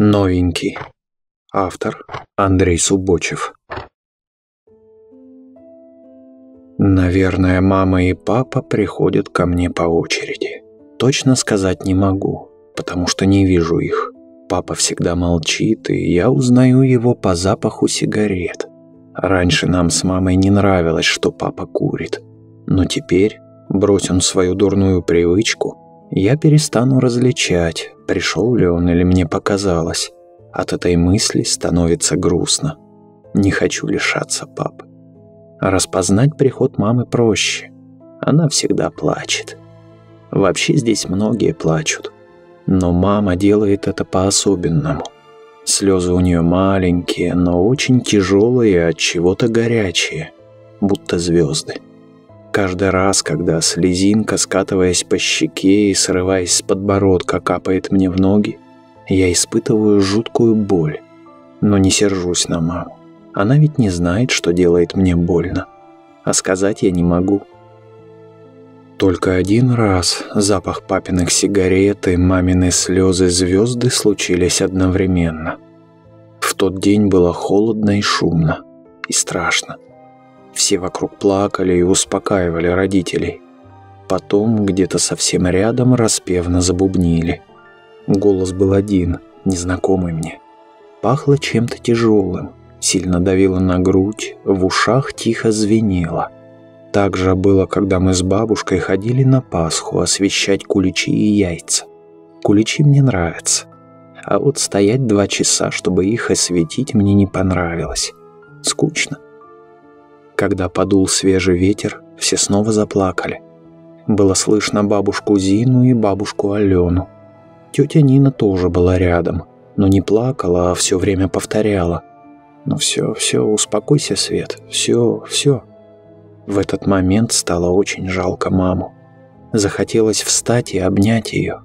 Новенький. Автор Андрей Субочев. Наверное, мама и папа приходят ко мне по очереди. Точно сказать не могу, потому что не вижу их. Папа всегда молчит, и я узнаю его по запаху сигарет. Раньше нам с мамой не нравилось, что папа курит. Но теперь, брось свою дурную привычку, я перестану различать, пришел ли он или мне показалось. От этой мысли становится грустно. Не хочу лишаться папы. Распознать приход мамы проще. Она всегда плачет. Вообще здесь многие плачут. Но мама делает это по-особенному. Слезы у нее маленькие, но очень тяжелые от чего-то горячие, будто звезды. Каждый раз, когда слезинка, скатываясь по щеке и срываясь с подбородка, капает мне в ноги, я испытываю жуткую боль. Но не сержусь на маму. Она ведь не знает, что делает мне больно. А сказать я не могу. Только один раз запах папиных сигарет и мамины слезы звезды случились одновременно. В тот день было холодно и шумно, и страшно. Все вокруг плакали и успокаивали родителей. Потом где-то совсем рядом распевно забубнили. Голос был один, незнакомый мне. Пахло чем-то тяжелым, сильно давило на грудь, в ушах тихо звенело. Так же было, когда мы с бабушкой ходили на Пасху освещать куличи и яйца. Куличи мне нравятся. А вот стоять два часа, чтобы их осветить, мне не понравилось. Скучно. Когда подул свежий ветер, все снова заплакали. Было слышно бабушку Зину и бабушку Алену. Тетя Нина тоже была рядом, но не плакала, а все время повторяла. «Ну все, все, успокойся, Свет, все, все». В этот момент стало очень жалко маму. Захотелось встать и обнять ее.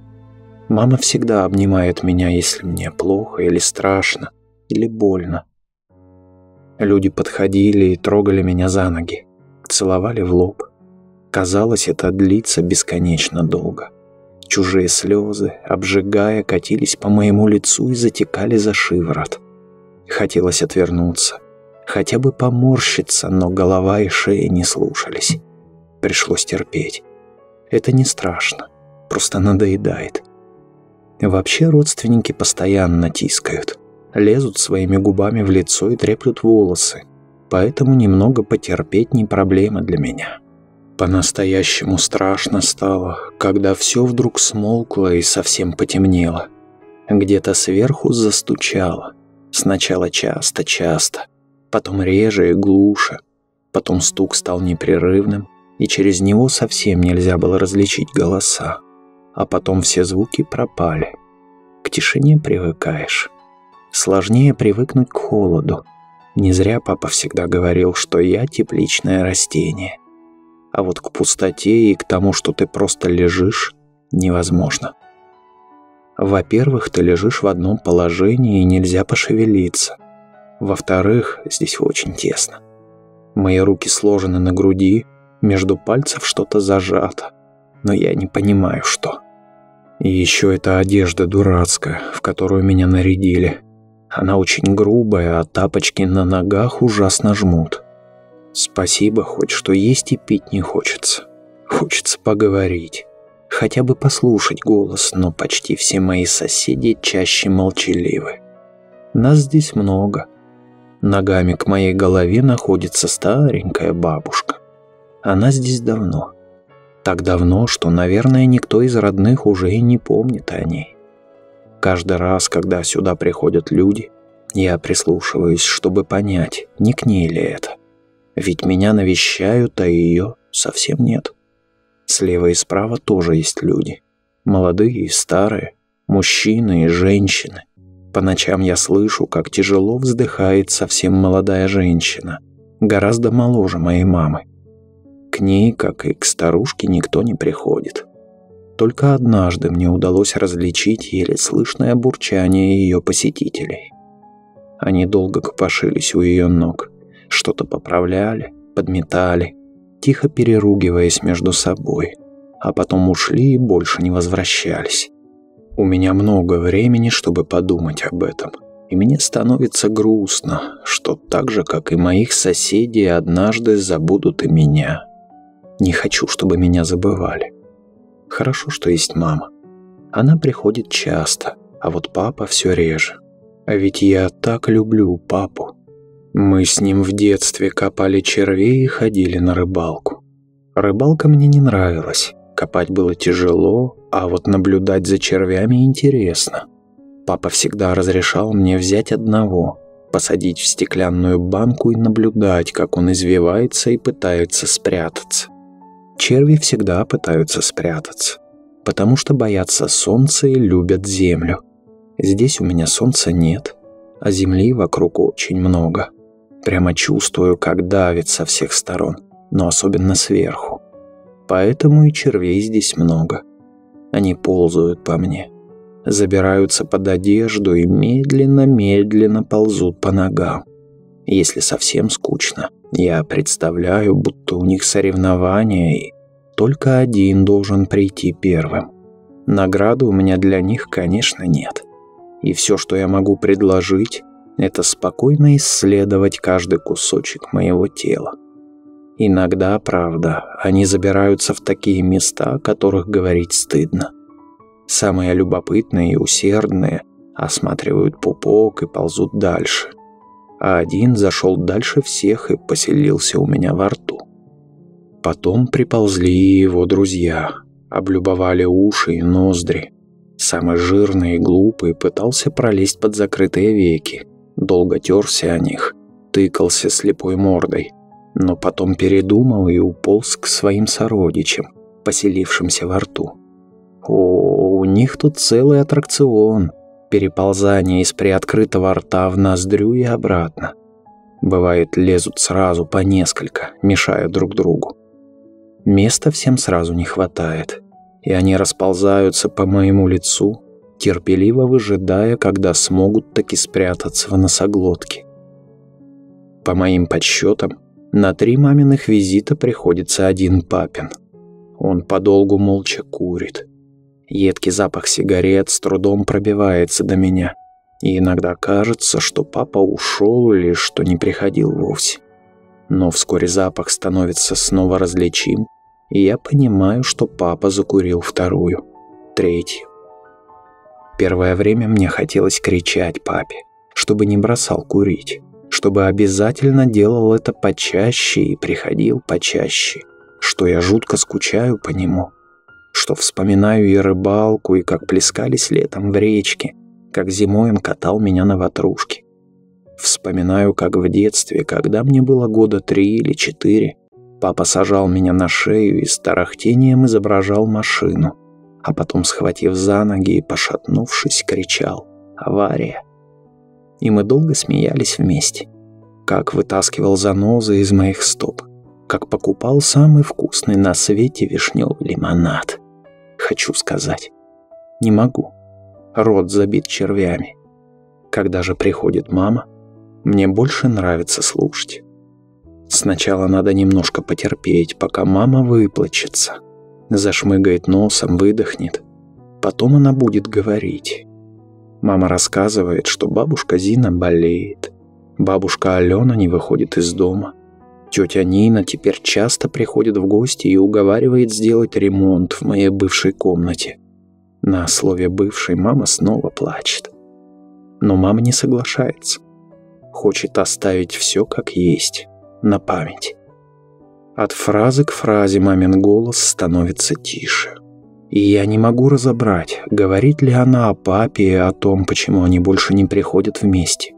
Мама всегда обнимает меня, если мне плохо или страшно, или больно. Люди подходили и трогали меня за ноги, целовали в лоб. Казалось, это длится бесконечно долго. Чужие слезы, обжигая, катились по моему лицу и затекали за шиворот. Хотелось отвернуться, хотя бы поморщиться, но голова и шея не слушались. Пришлось терпеть. Это не страшно, просто надоедает. Вообще родственники постоянно тискают лезут своими губами в лицо и треплют волосы, поэтому немного потерпеть не проблема для меня. По-настоящему страшно стало, когда все вдруг смолкло и совсем потемнело. Где-то сверху застучало. Сначала часто-часто, потом реже и глуше. Потом стук стал непрерывным, и через него совсем нельзя было различить голоса. А потом все звуки пропали. К тишине привыкаешь. Сложнее привыкнуть к холоду. Не зря папа всегда говорил, что я тепличное растение. А вот к пустоте и к тому, что ты просто лежишь, невозможно. Во-первых, ты лежишь в одном положении и нельзя пошевелиться. Во-вторых, здесь очень тесно. Мои руки сложены на груди, между пальцев что-то зажато, но я не понимаю, что. И еще эта одежда дурацкая, в которую меня нарядили – она очень грубая, а тапочки на ногах ужасно жмут. Спасибо хоть, что есть и пить не хочется. Хочется поговорить. Хотя бы послушать голос, но почти все мои соседи чаще молчаливы. Нас здесь много. Ногами к моей голове находится старенькая бабушка. Она здесь давно. Так давно, что, наверное, никто из родных уже и не помнит о ней. Каждый раз, когда сюда приходят люди, я прислушиваюсь, чтобы понять, не к ней ли это. Ведь меня навещают, а ее совсем нет. Слева и справа тоже есть люди. Молодые и старые, мужчины и женщины. По ночам я слышу, как тяжело вздыхает совсем молодая женщина, гораздо моложе моей мамы. К ней, как и к старушке, никто не приходит. Только однажды мне удалось различить еле слышное бурчание ее посетителей. Они долго копошились у ее ног, что-то поправляли, подметали, тихо переругиваясь между собой, а потом ушли и больше не возвращались. У меня много времени, чтобы подумать об этом. И мне становится грустно, что так же, как и моих соседей, однажды забудут и меня. Не хочу, чтобы меня забывали. Хорошо, что есть мама. Она приходит часто, а вот папа все реже. А ведь я так люблю папу. Мы с ним в детстве копали червей и ходили на рыбалку. Рыбалка мне не нравилась. Копать было тяжело, а вот наблюдать за червями интересно. Папа всегда разрешал мне взять одного, посадить в стеклянную банку и наблюдать, как он извивается и пытается спрятаться. Черви всегда пытаются спрятаться, потому что боятся солнца и любят землю. Здесь у меня солнца нет, а земли вокруг очень много. Прямо чувствую, как давит со всех сторон, но особенно сверху. Поэтому и червей здесь много. Они ползают по мне, забираются под одежду и медленно-медленно ползут по ногам. Если совсем скучно, я представляю, будто у них соревнования, и только один должен прийти первым. Награды у меня для них, конечно, нет. И все, что я могу предложить, это спокойно исследовать каждый кусочек моего тела. Иногда, правда, они забираются в такие места, о которых говорить стыдно. Самые любопытные и усердные осматривают пупок и ползут дальше. А один зашел дальше всех и поселился у меня во рту. Потом приползли его друзья, облюбовали уши и ноздри. Самый жирный и глупый пытался пролезть под закрытые веки, долго терся о них, тыкался слепой мордой – но потом передумал и уполз к своим сородичам, поселившимся во рту. О, у них тут целый аттракцион, переползание из приоткрытого рта в ноздрю и обратно. Бывает, лезут сразу по несколько, мешая друг другу. Места всем сразу не хватает, и они расползаются по моему лицу, терпеливо выжидая, когда смогут таки спрятаться в носоглотке. По моим подсчетам, на три маминых визита приходится один папин. Он подолгу молча курит. Едкий запах сигарет с трудом пробивается до меня. И иногда кажется, что папа ушел или что не приходил вовсе. Но вскоре запах становится снова различим, и я понимаю, что папа закурил вторую, третью. Первое время мне хотелось кричать папе, чтобы не бросал курить чтобы обязательно делал это почаще и приходил почаще, что я жутко скучаю по нему, что вспоминаю и рыбалку, и как плескались летом в речке, как зимой он катал меня на ватрушке. Вспоминаю, как в детстве, когда мне было года три или четыре, папа сажал меня на шею и с тарахтением изображал машину, а потом, схватив за ноги и пошатнувшись, кричал «Авария!» и мы долго смеялись вместе. Как вытаскивал занозы из моих стоп. Как покупал самый вкусный на свете вишневый лимонад. Хочу сказать. Не могу. Рот забит червями. Когда же приходит мама, мне больше нравится слушать. Сначала надо немножко потерпеть, пока мама выплачется. Зашмыгает носом, выдохнет. Потом она будет говорить. Мама рассказывает, что бабушка Зина болеет. Бабушка Алена не выходит из дома. Тетя Нина теперь часто приходит в гости и уговаривает сделать ремонт в моей бывшей комнате. На слове «бывшей» мама снова плачет. Но мама не соглашается. Хочет оставить все как есть, на память. От фразы к фразе мамин голос становится тише. И я не могу разобрать, говорит ли она о папе и о том, почему они больше не приходят вместе.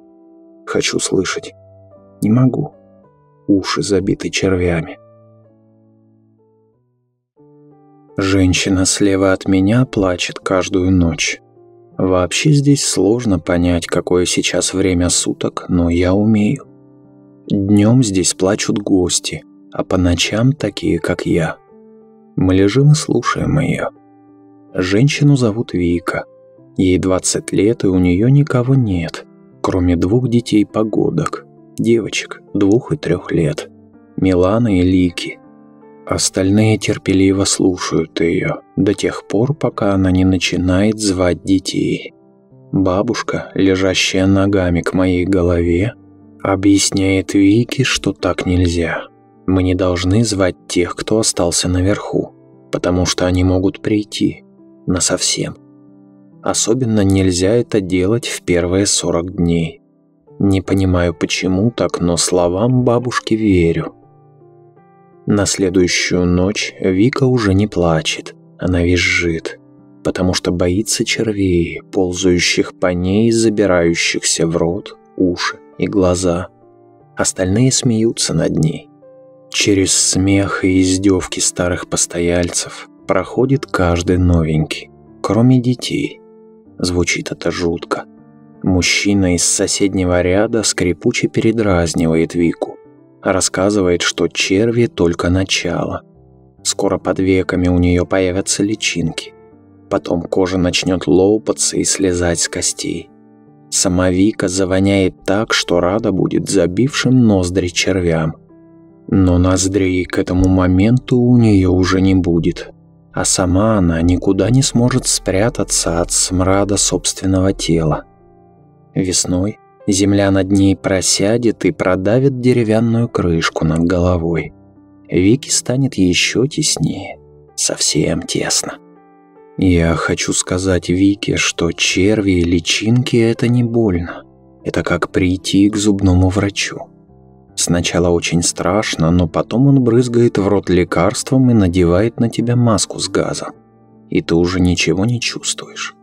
Хочу слышать. Не могу. Уши забиты червями. Женщина слева от меня плачет каждую ночь. Вообще здесь сложно понять, какое сейчас время суток, но я умею. Днем здесь плачут гости, а по ночам такие, как я. Мы лежим и слушаем ее. Женщину зовут Вика. Ей 20 лет, и у нее никого нет, кроме двух детей-погодок, девочек двух и трех лет, Миланы и Лики. Остальные терпеливо слушают ее до тех пор, пока она не начинает звать детей. Бабушка, лежащая ногами к моей голове, объясняет Вики, что так нельзя. Мы не должны звать тех, кто остался наверху, потому что они могут прийти насовсем. Особенно нельзя это делать в первые 40 дней. Не понимаю почему так, но словам бабушки верю. На следующую ночь Вика уже не плачет, она визжит, потому что боится червей, ползающих по ней забирающихся в рот, уши и глаза. Остальные смеются над ней. Через смех и издевки старых постояльцев проходит каждый новенький, кроме детей. Звучит это жутко. Мужчина из соседнего ряда скрипуче передразнивает Вику. Рассказывает, что черви только начало. Скоро под веками у нее появятся личинки. Потом кожа начнет лопаться и слезать с костей. Сама Вика завоняет так, что рада будет забившим ноздри червям. Но ноздрей к этому моменту у нее уже не будет. А сама она никуда не сможет спрятаться от смрада собственного тела. Весной Земля над ней просядет и продавит деревянную крышку над головой. Вики станет еще теснее, совсем тесно. Я хочу сказать Вике, что черви и личинки – это не больно. Это как прийти к зубному врачу. Сначала очень страшно, но потом он брызгает в рот лекарством и надевает на тебя маску с газом. И ты уже ничего не чувствуешь.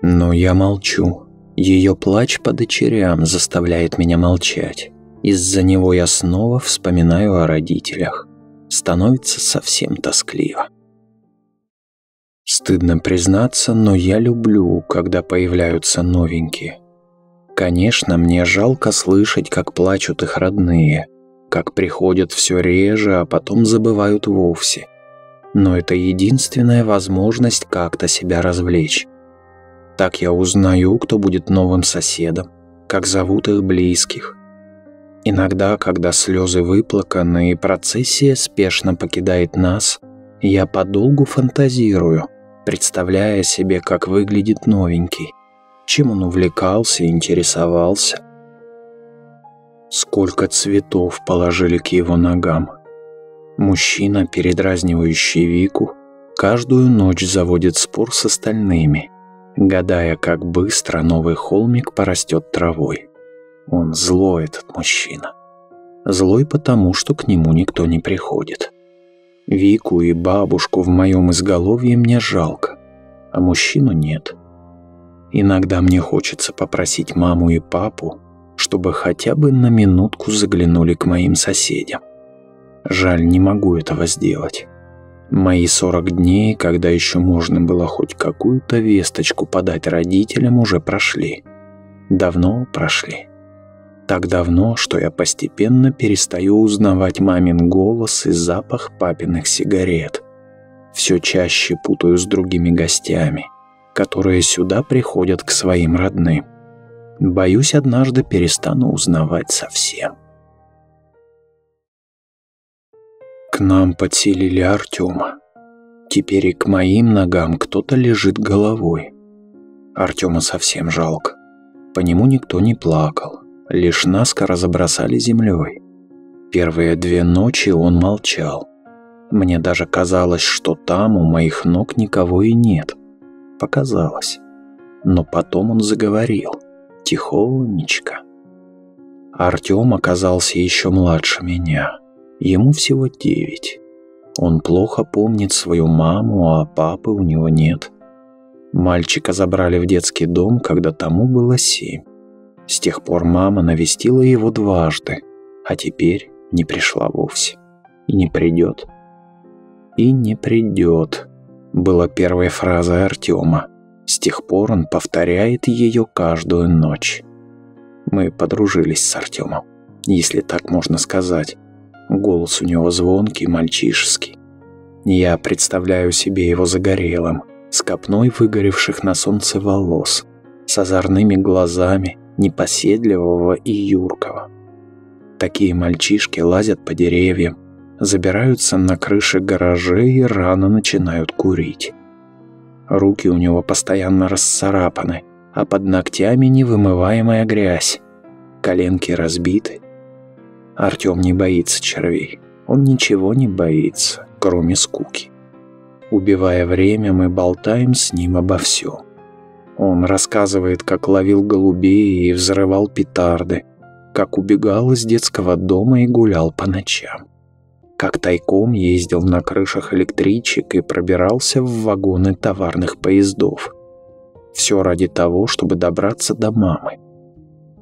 Но я молчу, ее плач по дочерям заставляет меня молчать. Из-за него я снова вспоминаю о родителях. Становится совсем тоскливо. Стыдно признаться, но я люблю, когда появляются новенькие. Конечно, мне жалко слышать, как плачут их родные, как приходят все реже, а потом забывают вовсе. Но это единственная возможность как-то себя развлечь. Так я узнаю, кто будет новым соседом, как зовут их близких. Иногда, когда слезы выплаканы и процессия спешно покидает нас, я подолгу фантазирую, представляя себе, как выглядит новенький, чем он увлекался и интересовался. Сколько цветов положили к его ногам. Мужчина, передразнивающий Вику, каждую ночь заводит спор с остальными – гадая, как быстро новый холмик порастет травой. Он злой, этот мужчина. Злой потому, что к нему никто не приходит. Вику и бабушку в моем изголовье мне жалко, а мужчину нет. Иногда мне хочется попросить маму и папу, чтобы хотя бы на минутку заглянули к моим соседям. Жаль, не могу этого сделать. Мои 40 дней, когда еще можно было хоть какую-то весточку подать родителям, уже прошли. Давно прошли. Так давно, что я постепенно перестаю узнавать мамин голос и запах папиных сигарет. Все чаще путаю с другими гостями, которые сюда приходят к своим родным. Боюсь, однажды перестану узнавать совсем. К нам подселили Артема. Теперь и к моим ногам кто-то лежит головой. Артема совсем жалко. По нему никто не плакал, лишь наскоро забросали землей. Первые две ночи он молчал. Мне даже казалось, что там у моих ног никого и нет. Показалось. Но потом он заговорил. Тихонечко. Артем оказался еще младше меня. Ему всего девять. Он плохо помнит свою маму, а папы у него нет. Мальчика забрали в детский дом, когда тому было семь. С тех пор мама навестила его дважды, а теперь не пришла вовсе. И не придет. И не придет, была первой фразой Артема. С тех пор он повторяет ее каждую ночь. Мы подружились с Артемом, если так можно сказать. Голос у него звонкий, мальчишеский. Я представляю себе его загорелым, с копной выгоревших на солнце волос, с озорными глазами, непоседливого и юркого. Такие мальчишки лазят по деревьям, забираются на крыши гаражей и рано начинают курить. Руки у него постоянно расцарапаны, а под ногтями невымываемая грязь. Коленки разбиты. Артём не боится червей. Он ничего не боится, кроме скуки. Убивая время, мы болтаем с ним обо всем. Он рассказывает, как ловил голубей и взрывал петарды, как убегал из детского дома и гулял по ночам, как тайком ездил на крышах электричек и пробирался в вагоны товарных поездов. Все ради того, чтобы добраться до мамы.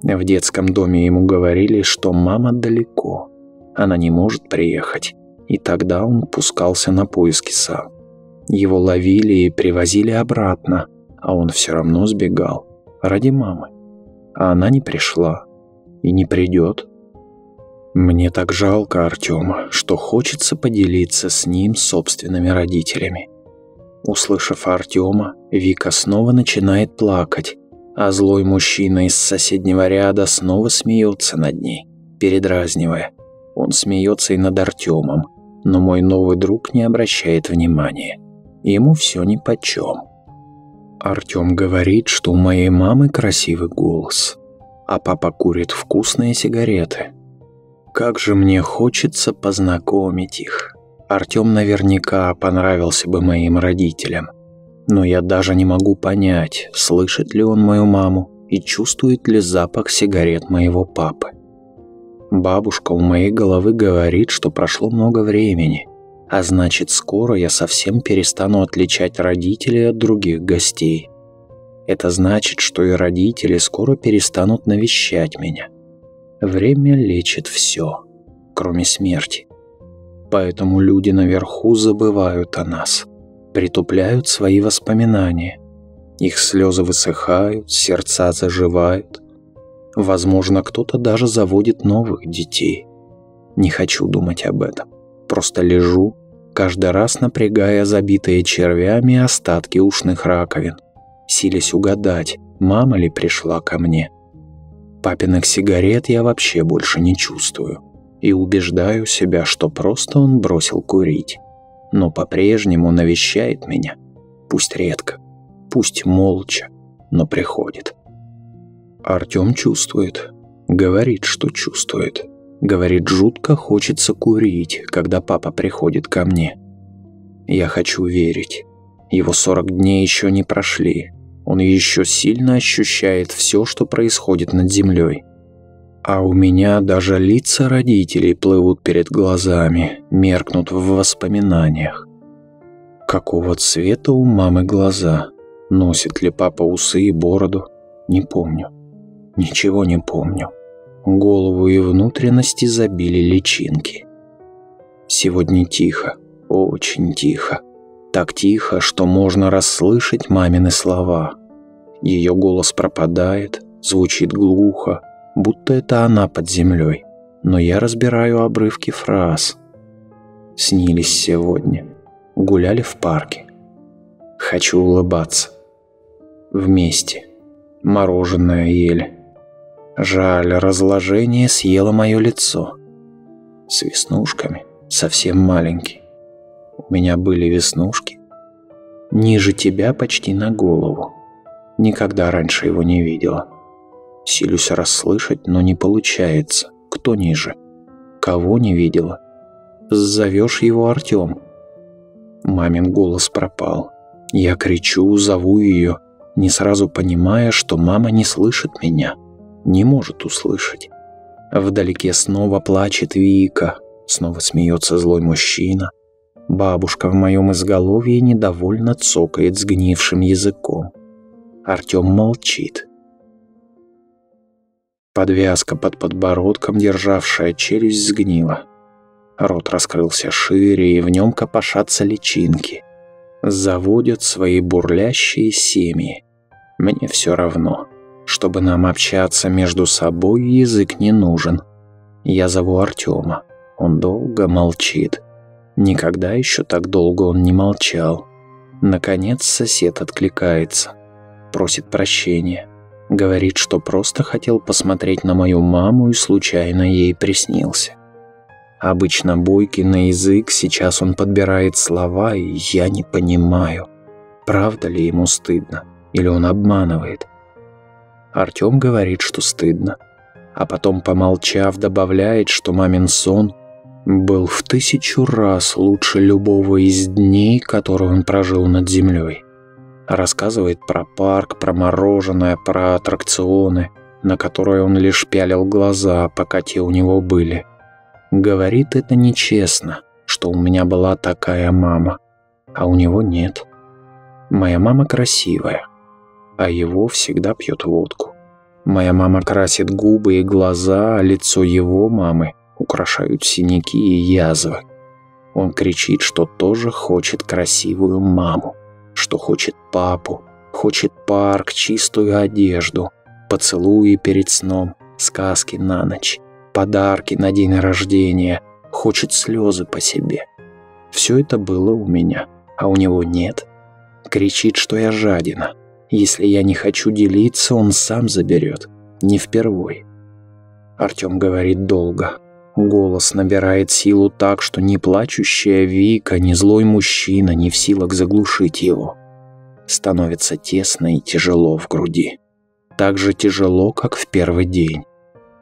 В детском доме ему говорили, что мама далеко, она не может приехать, и тогда он пускался на поиски сам. Его ловили и привозили обратно, а он все равно сбегал. Ради мамы. А она не пришла. И не придет. Мне так жалко Артема, что хочется поделиться с ним собственными родителями. Услышав Артема, Вика снова начинает плакать, а злой мужчина из соседнего ряда снова смеется над ней, передразнивая. Он смеется и над Артемом, но мой новый друг не обращает внимания. Ему все нипочем. Артем говорит, что у моей мамы красивый голос, а папа курит вкусные сигареты. Как же мне хочется познакомить их. Артем наверняка понравился бы моим родителям. Но я даже не могу понять, слышит ли он мою маму и чувствует ли запах сигарет моего папы. Бабушка у моей головы говорит, что прошло много времени – а значит, скоро я совсем перестану отличать родителей от других гостей. Это значит, что и родители скоро перестанут навещать меня. Время лечит все, кроме смерти. Поэтому люди наверху забывают о нас, притупляют свои воспоминания. Их слезы высыхают, сердца заживают. Возможно, кто-то даже заводит новых детей. Не хочу думать об этом. Просто лежу, каждый раз напрягая забитые червями остатки ушных раковин, силясь угадать, мама ли пришла ко мне. Папиных сигарет я вообще больше не чувствую и убеждаю себя, что просто он бросил курить, но по-прежнему навещает меня, пусть редко, пусть молча, но приходит. Артём чувствует, говорит, что чувствует. Говорит, жутко хочется курить, когда папа приходит ко мне. Я хочу верить. Его 40 дней еще не прошли. Он еще сильно ощущает все, что происходит над землей. А у меня даже лица родителей плывут перед глазами, меркнут в воспоминаниях. Какого цвета у мамы глаза? Носит ли папа усы и бороду? Не помню. Ничего не помню. Голову и внутренности забили личинки. Сегодня тихо, очень тихо. Так тихо, что можно расслышать мамины слова. Ее голос пропадает, звучит глухо, будто это она под землей. Но я разбираю обрывки фраз. Снились сегодня. Гуляли в парке. Хочу улыбаться. Вместе. Мороженое ели. Жаль, разложение съело мое лицо. С веснушками, совсем маленький. У меня были веснушки. Ниже тебя почти на голову. Никогда раньше его не видела. Силюсь расслышать, но не получается. Кто ниже? Кого не видела? Зовешь его Артем. Мамин голос пропал. Я кричу, зову ее, не сразу понимая, что мама не слышит меня не может услышать. Вдалеке снова плачет Вика, снова смеется злой мужчина. Бабушка в моем изголовье недовольно цокает сгнившим языком. Артем молчит. Подвязка под подбородком, державшая челюсть, сгнила. Рот раскрылся шире, и в нем копошатся личинки. Заводят свои бурлящие семьи. Мне все равно. Чтобы нам общаться между собой, язык не нужен. Я зову Артема. Он долго молчит. Никогда еще так долго он не молчал. Наконец сосед откликается. Просит прощения. Говорит, что просто хотел посмотреть на мою маму и случайно ей приснился. Обычно бойкий на язык, сейчас он подбирает слова, и я не понимаю, правда ли ему стыдно, или он обманывает. Артем говорит, что стыдно, а потом, помолчав, добавляет, что мамин сон был в тысячу раз лучше любого из дней, которые он прожил над землей. Рассказывает про парк, про мороженое, про аттракционы, на которые он лишь пялил глаза, пока те у него были. Говорит это нечестно, что у меня была такая мама, а у него нет. Моя мама красивая, а его всегда пьет водку. Моя мама красит губы и глаза, а лицо его мамы украшают синяки и язвы. Он кричит, что тоже хочет красивую маму, что хочет папу, хочет парк, чистую одежду, поцелуи перед сном, сказки на ночь, подарки на день рождения, хочет слезы по себе. Все это было у меня, а у него нет. Кричит, что я жадина, если я не хочу делиться, он сам заберет. Не впервой. Артем говорит долго. Голос набирает силу так, что ни плачущая Вика, ни злой мужчина не в силах заглушить его. Становится тесно и тяжело в груди. Так же тяжело, как в первый день.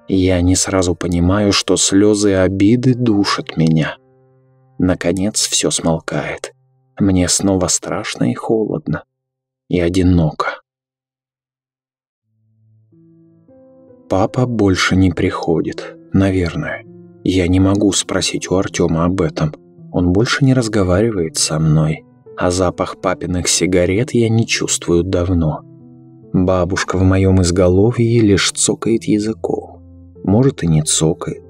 Я не сразу понимаю, что слезы обиды душат меня. Наконец все смолкает. Мне снова страшно и холодно и одиноко. Папа больше не приходит, наверное. Я не могу спросить у Артема об этом. Он больше не разговаривает со мной, а запах папиных сигарет я не чувствую давно. Бабушка в моем изголовье лишь цокает языком. Может и не цокает.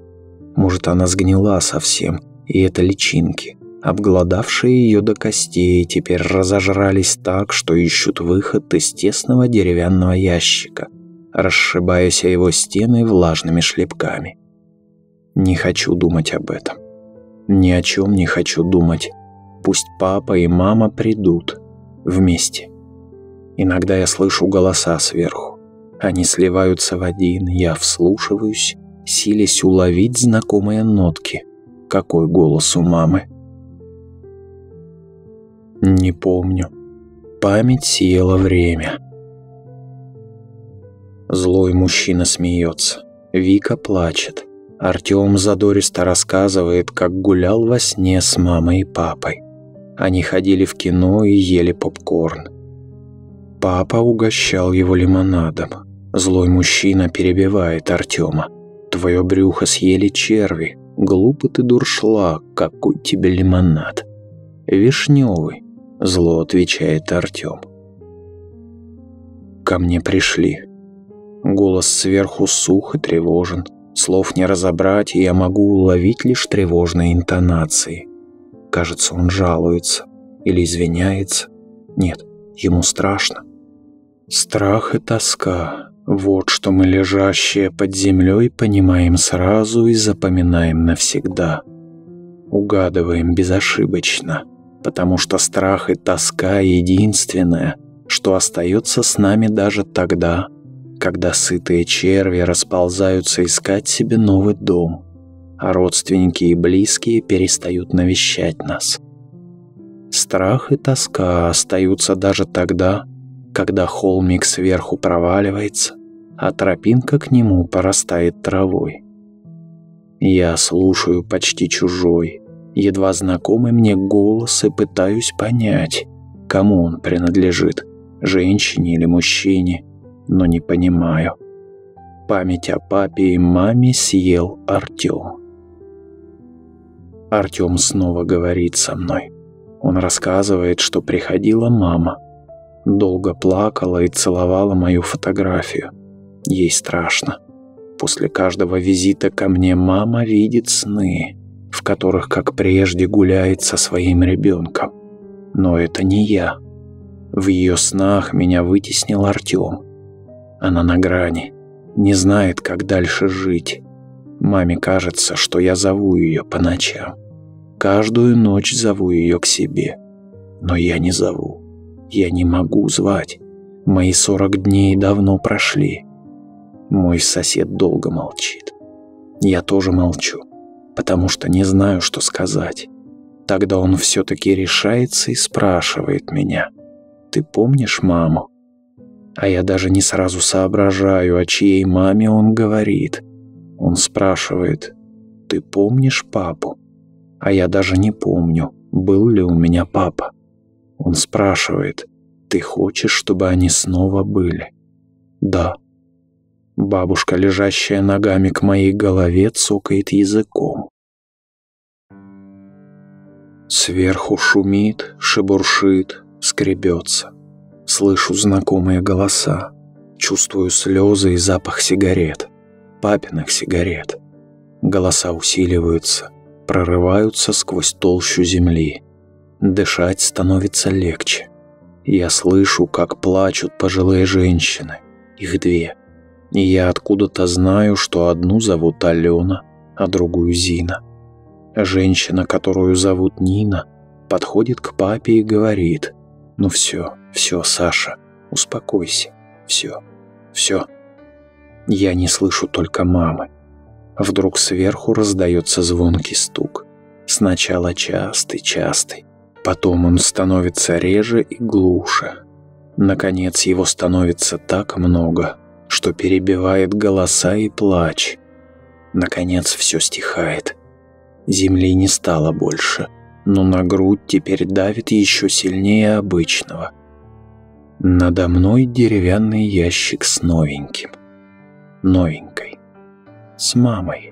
Может она сгнила совсем, и это личинки обглодавшие ее до костей, теперь разожрались так, что ищут выход из тесного деревянного ящика, расшибаясь о его стены влажными шлепками. Не хочу думать об этом. Ни о чем не хочу думать. Пусть папа и мама придут. Вместе. Иногда я слышу голоса сверху. Они сливаются в один, я вслушиваюсь, силясь уловить знакомые нотки. Какой голос у мамы? Не помню. Память съела время. Злой мужчина смеется. Вика плачет. Артем задористо рассказывает, как гулял во сне с мамой и папой. Они ходили в кино и ели попкорн. Папа угощал его лимонадом. Злой мужчина перебивает Артема. «Твое брюхо съели черви. Глупый ты дуршлаг, какой тебе лимонад?» «Вишневый. Зло отвечает Артем. Ко мне пришли. Голос сверху сух и тревожен. Слов не разобрать, и я могу уловить лишь тревожные интонации. Кажется, он жалуется или извиняется. Нет, ему страшно. Страх и тоска – вот что мы, лежащие под землей, понимаем сразу и запоминаем навсегда. Угадываем безошибочно – потому что страх и тоска единственное, что остается с нами даже тогда, когда сытые черви расползаются искать себе новый дом, а родственники и близкие перестают навещать нас. Страх и тоска остаются даже тогда, когда холмик сверху проваливается, а тропинка к нему порастает травой. Я слушаю почти чужой, едва знакомый мне голос и пытаюсь понять, кому он принадлежит, женщине или мужчине, но не понимаю. Память о папе и маме съел Артем. Артем снова говорит со мной. Он рассказывает, что приходила мама. Долго плакала и целовала мою фотографию. Ей страшно. После каждого визита ко мне мама видит сны в которых, как прежде, гуляет со своим ребенком. Но это не я. В ее снах меня вытеснил Артем. Она на грани, не знает, как дальше жить. Маме кажется, что я зову ее по ночам. Каждую ночь зову ее к себе. Но я не зову. Я не могу звать. Мои сорок дней давно прошли. Мой сосед долго молчит. Я тоже молчу. Потому что не знаю, что сказать. Тогда он все-таки решается и спрашивает меня, «Ты помнишь маму?» А я даже не сразу соображаю, о чьей маме он говорит. Он спрашивает, «Ты помнишь папу?» А я даже не помню, был ли у меня папа. Он спрашивает, «Ты хочешь, чтобы они снова были?» «Да». Бабушка, лежащая ногами к моей голове, цокает языком. Сверху шумит, шебуршит, скребется. Слышу знакомые голоса. Чувствую слезы и запах сигарет. Папиных сигарет. Голоса усиливаются, прорываются сквозь толщу земли. Дышать становится легче. Я слышу, как плачут пожилые женщины. Их две. И я откуда-то знаю, что одну зовут Алена, а другую Зина. Женщина, которую зовут Нина, подходит к папе и говорит, «Ну все, все, Саша, успокойся, все, все». Я не слышу только мамы. Вдруг сверху раздается звонкий стук. Сначала частый-частый, потом он становится реже и глуше. Наконец его становится так много, что перебивает голоса и плач. Наконец все стихает. Земли не стало больше, но на грудь теперь давит еще сильнее обычного. Надо мной деревянный ящик с новеньким. Новенькой. С мамой.